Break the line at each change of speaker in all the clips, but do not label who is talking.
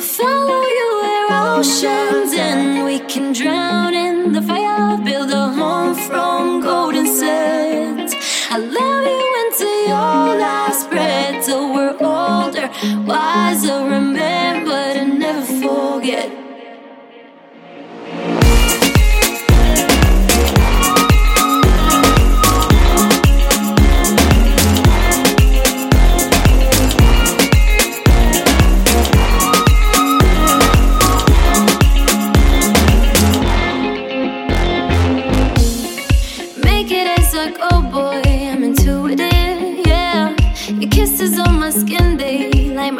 follow you where oceans end. We can drown. It's like, oh boy, I'm into it, yeah. Your kisses on my skin, they light like my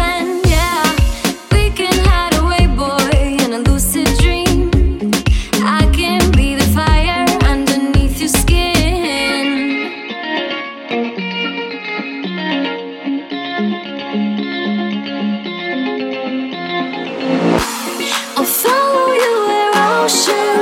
I'll follow you where ocean